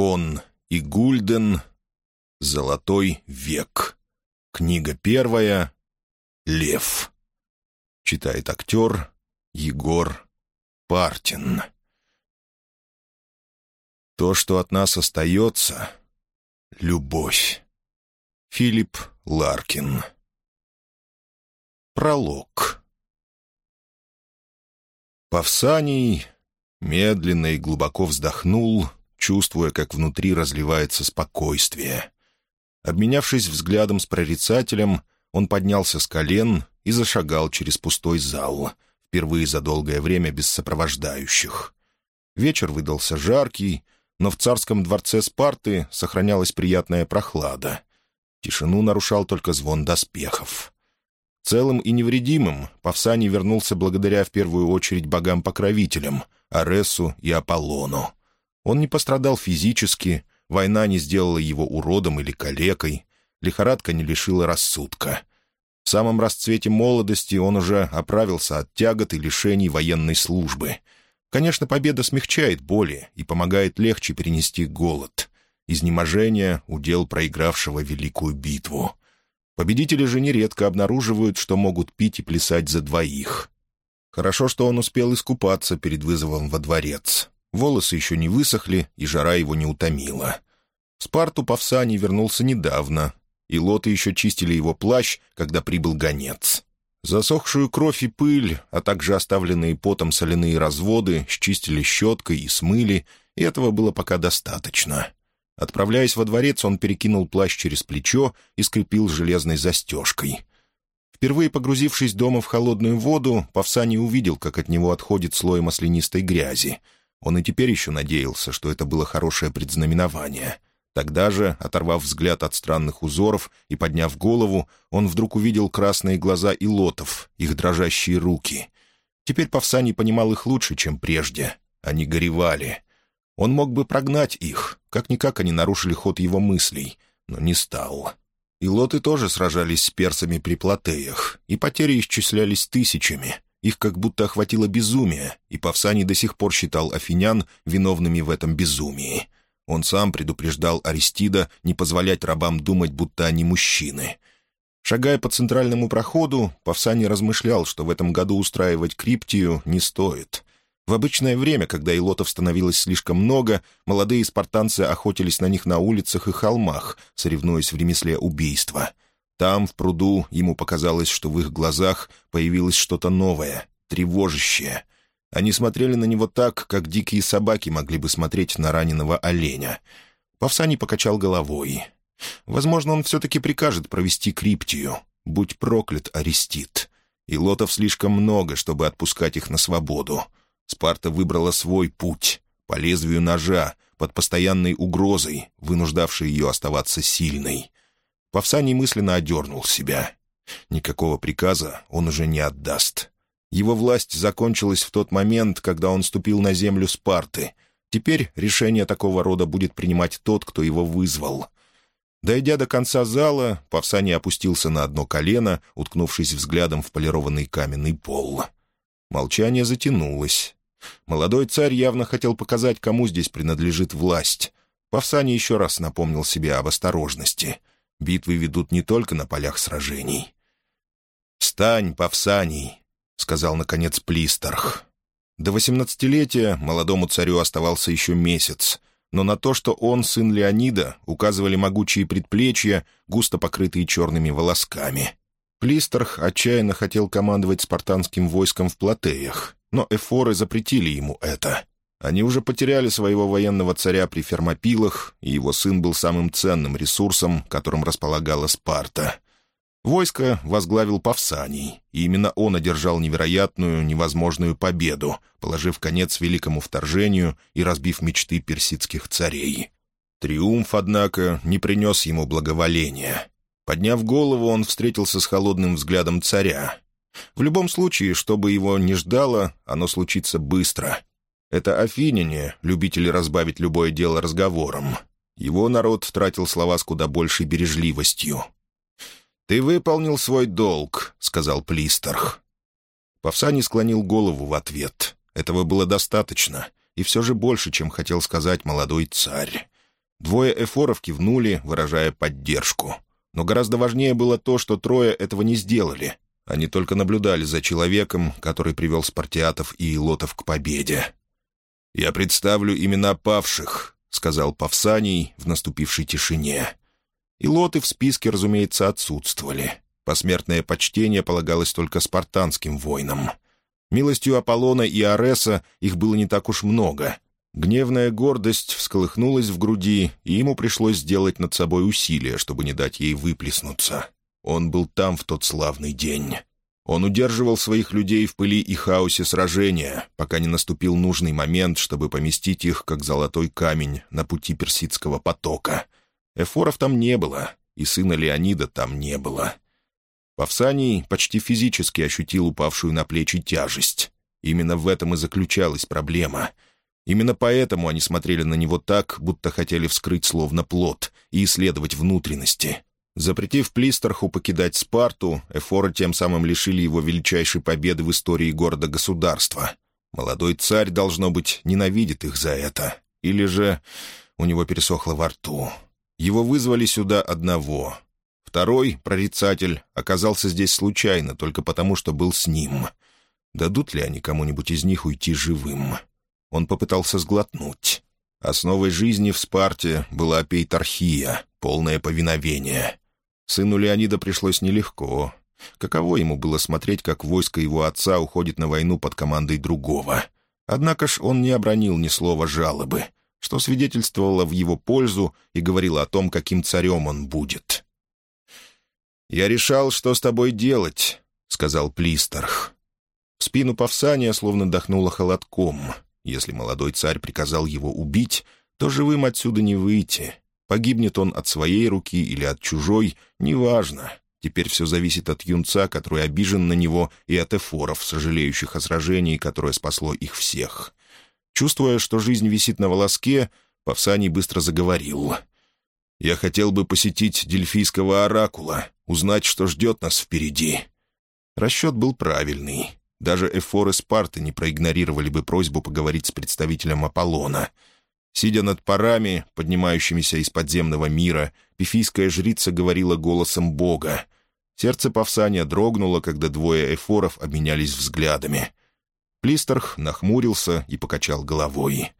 Кон и Гульден. Золотой век. Книга первая. Лев. Читает актер Егор Партин. То, что от нас остается — любовь. Филипп Ларкин. Пролог. Павсаний медленно и глубоко вздохнул, чувствуя, как внутри разливается спокойствие. Обменявшись взглядом с прорицателем, он поднялся с колен и зашагал через пустой зал, впервые за долгое время без сопровождающих. Вечер выдался жаркий, но в царском дворце Спарты сохранялась приятная прохлада. Тишину нарушал только звон доспехов. Целым и невредимым Павсаний вернулся благодаря в первую очередь богам-покровителям — Аресу и Аполлону. Он не пострадал физически, война не сделала его уродом или калекой, лихорадка не лишила рассудка. В самом расцвете молодости он уже оправился от тягот и лишений военной службы. Конечно, победа смягчает боли и помогает легче перенести голод. Изнеможение — удел проигравшего великую битву. Победители же нередко обнаруживают, что могут пить и плясать за двоих. Хорошо, что он успел искупаться перед вызовом во дворец. Волосы еще не высохли, и жара его не утомила. Спарту Павсаний вернулся недавно, и лоты еще чистили его плащ, когда прибыл гонец. Засохшую кровь и пыль, а также оставленные потом соляные разводы счистили щеткой и смыли, и этого было пока достаточно. Отправляясь во дворец, он перекинул плащ через плечо и скрепил железной застежкой. Впервые погрузившись дома в холодную воду, Павсаний увидел, как от него отходит слой маслянистой грязи. Он и теперь еще надеялся, что это было хорошее предзнаменование. Тогда же, оторвав взгляд от странных узоров и подняв голову, он вдруг увидел красные глаза илотов, их дрожащие руки. Теперь Павсаний понимал их лучше, чем прежде. Они горевали. Он мог бы прогнать их, как-никак они нарушили ход его мыслей, но не стал. И лоты тоже сражались с персами при Платеях, и потери исчислялись тысячами. Их как будто охватило безумие, и Павсаний до сих пор считал афинян виновными в этом безумии. Он сам предупреждал Аристида не позволять рабам думать, будто они мужчины. Шагая по центральному проходу, Павсаний размышлял, что в этом году устраивать криптию не стоит. В обычное время, когда илотов становилось слишком много, молодые спартанцы охотились на них на улицах и холмах, соревнуясь в ремесле убийства. Там, в пруду, ему показалось, что в их глазах появилось что-то новое, тревожащее. Они смотрели на него так, как дикие собаки могли бы смотреть на раненого оленя. Павсаний покачал головой. Возможно, он все-таки прикажет провести криптию. Будь проклят, Арестит. И лотов слишком много, чтобы отпускать их на свободу. Спарта выбрала свой путь, по лезвию ножа, под постоянной угрозой, вынуждавшей ее оставаться сильной. Павсаний мысленно одернул себя. Никакого приказа он уже не отдаст. Его власть закончилась в тот момент, когда он ступил на землю Спарты. Теперь решение такого рода будет принимать тот, кто его вызвал. Дойдя до конца зала, Павсаний опустился на одно колено, уткнувшись взглядом в полированный каменный пол. Молчание затянулось. Молодой царь явно хотел показать, кому здесь принадлежит власть. Павсаний еще раз напомнил себе об осторожности. Битвы ведут не только на полях сражений. «Встань, Павсаний!» — сказал, наконец, Плистерх. До восемнадцатилетия молодому царю оставался еще месяц, но на то, что он сын Леонида, указывали могучие предплечья, густо покрытые черными волосками. Плистерх отчаянно хотел командовать спартанским войском в Платеях, но эфоры запретили ему это. Они уже потеряли своего военного царя при Фермопилах, и его сын был самым ценным ресурсом, которым располагала Спарта. Войско возглавил Павсаний, и именно он одержал невероятную, невозможную победу, положив конец великому вторжению и разбив мечты персидских царей. Триумф, однако, не принес ему благоволения. Подняв голову, он встретился с холодным взглядом царя, в любом случае, что бы его ни ждало, оно случится быстро. Это афиняне, любители разбавить любое дело разговором. Его народ тратил слова с куда большей бережливостью. «Ты выполнил свой долг», — сказал Плистерх. Павсаний склонил голову в ответ. Этого было достаточно, и все же больше, чем хотел сказать молодой царь. Двое эфоров кивнули, выражая поддержку. Но гораздо важнее было то, что трое этого не сделали. Они только наблюдали за человеком, который привел спартиатов и илотов к победе. «Я представлю имена павших», — сказал Павсаний в наступившей тишине. Илоты в списке, разумеется, отсутствовали. Посмертное почтение полагалось только спартанским воинам. Милостью Аполлона и Ареса их было не так уж много. Гневная гордость всколыхнулась в груди, и ему пришлось сделать над собой усилие, чтобы не дать ей выплеснуться. Он был там в тот славный день. Он удерживал своих людей в пыли и хаосе сражения, пока не наступил нужный момент, чтобы поместить их, как золотой камень, на пути персидского потока. Эфоров там не было, и сына Леонида там не было. Павсаний почти физически ощутил упавшую на плечи тяжесть. Именно в этом и заключалась проблема. Именно поэтому они смотрели на него так, будто хотели вскрыть словно плод и исследовать внутренности. Запретив Плистерху покидать Спарту, Эфора тем самым лишили его величайшей победы в истории города-государства. Молодой царь, должно быть, ненавидит их за это. Или же у него пересохло во рту. Его вызвали сюда одного, Второй, прорицатель, оказался здесь случайно, только потому, что был с ним. Дадут ли они кому-нибудь из них уйти живым? Он попытался сглотнуть. Основой жизни в Спарте была пейтархия, полное повиновение. Сыну Леонида пришлось нелегко. Каково ему было смотреть, как войско его отца уходит на войну под командой другого? Однако ж он не обронил ни слова жалобы, что свидетельствовало в его пользу и говорило о том, каким царем он будет. «Я решал, что с тобой делать», — сказал Плистерх. В спину Павсания словно дохнуло холодком. Если молодой царь приказал его убить, то живым отсюда не выйти. Погибнет он от своей руки или от чужой, неважно. Теперь все зависит от юнца, который обижен на него, и от эфоров, сожалеющих о сражении, которое спасло их всех. Чувствуя, что жизнь висит на волоске, Павсаний быстро заговорил. «Я хотел бы посетить Дельфийского оракула, узнать, что ждет нас впереди. Расчет был правильный. Даже эфоры Спарты не проигнорировали бы просьбу поговорить с представителем Аполлона. Сидя над парами, поднимающимися из подземного мира, пифийская жрица говорила голосом Бога. Сердце Павсания дрогнуло, когда двое эфоров обменялись взглядами. Плистерх нахмурился и покачал головой.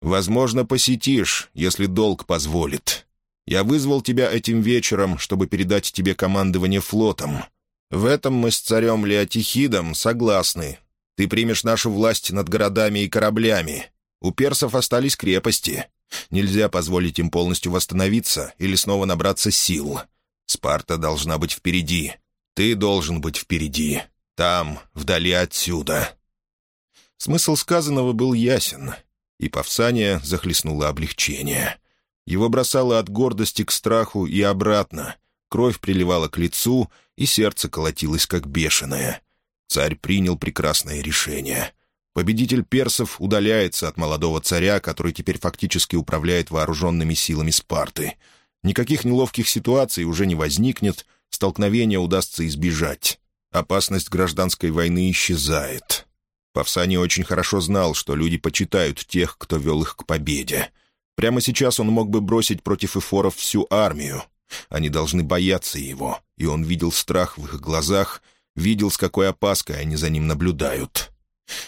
«Возможно, посетишь, если долг позволит. Я вызвал тебя этим вечером, чтобы передать тебе командование флотом. В этом мы с царем Леотихидом согласны. Ты примешь нашу власть над городами и кораблями. У персов остались крепости. Нельзя позволить им полностью восстановиться или снова набраться сил. Спарта должна быть впереди. Ты должен быть впереди. Там, вдали отсюда». Смысл сказанного был ясен, и Павсания захлестнуло облегчение. Его бросало от гордости к страху и обратно. Кровь приливала к лицу, и сердце колотилось как бешеное. Царь принял прекрасное решение. Победитель персов удаляется от молодого царя, который теперь фактически управляет вооруженными силами Спарты. Никаких неловких ситуаций уже не возникнет, столкновения удастся избежать. Опасность гражданской войны исчезает. Павсани очень хорошо знал, что люди почитают тех, кто вел их к победе. Прямо сейчас он мог бы бросить против эфоров всю армию. Они должны бояться его, и он видел страх в их глазах, видел, с какой опаской они за ним наблюдают.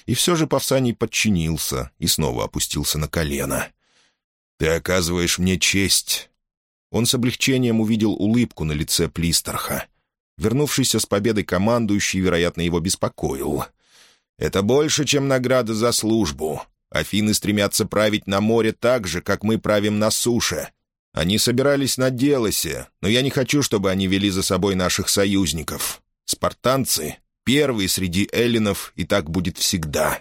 И все же Павсаний подчинился и снова опустился на колено. «Ты оказываешь мне честь». Он с облегчением увидел улыбку на лице Плистерха. Вернувшийся с победой командующий, вероятно, его беспокоил. «Это больше, чем награда за службу. Афины стремятся править на море так же, как мы правим на суше. Они собирались на Делосе, но я не хочу, чтобы они вели за собой наших союзников. Спартанцы — первые среди эллинов, и так будет всегда.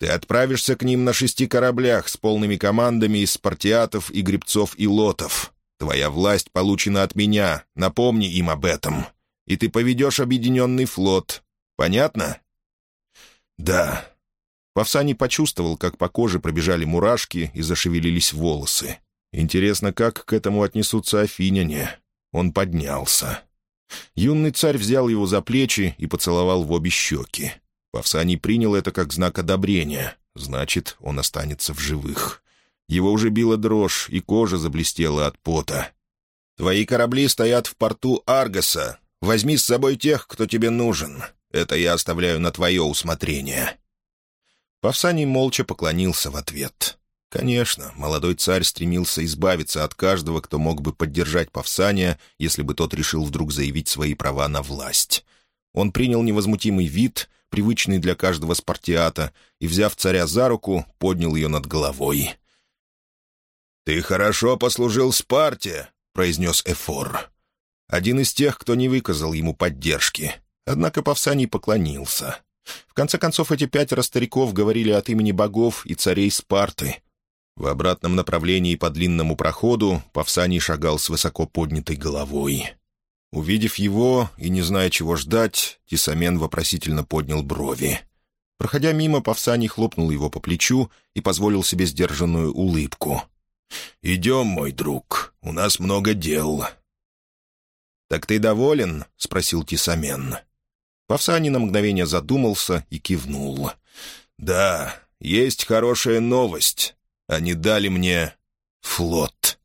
Ты отправишься к ним на шести кораблях с полными командами из спартиатов и гребцов и лотов. Твоя власть получена от меня, напомни им об этом. И ты поведешь объединенный флот. Понятно?» «Да», Павсаний почувствовал, как по коже пробежали мурашки и зашевелились волосы. Интересно, как к этому отнесутся афиняне? Он поднялся. Юный царь взял его за плечи и поцеловал в обе щеки. Павсаний принял это как знак одобрения. Значит, он останется в живых. Его уже била дрожь, и кожа заблестела от пота. «Твои корабли стоят в порту Аргоса. Возьми с собой тех, кто тебе нужен. Это я оставляю на твое усмотрение». Павсаний молча поклонился в ответ. Конечно, молодой царь стремился избавиться от каждого, кто мог бы поддержать Павсания, если бы тот решил вдруг заявить свои права на власть. Он принял невозмутимый вид, привычный для каждого спартиата, и, взяв царя за руку, поднял ее над головой. «Ты хорошо послужил Спарте», — произнес Эфор. Один из тех, кто не выказал ему поддержки. Однако Павсаний поклонился. В конце концов, эти пятеро стариков говорили от имени богов и царей Спарты. В обратном направлении по длинному проходу Павсаний шагал с высоко поднятой головой. Увидев его и не зная, чего ждать, Тисамен вопросительно поднял брови. Проходя мимо, Павсаний хлопнул его по плечу и позволил себе сдержанную улыбку. «Идем, мой друг, у нас много дел». «Так ты доволен?» — спросил Тисамен. Павсаний на мгновение задумался и кивнул. «Да, есть хорошая новость. Они дали мне флот».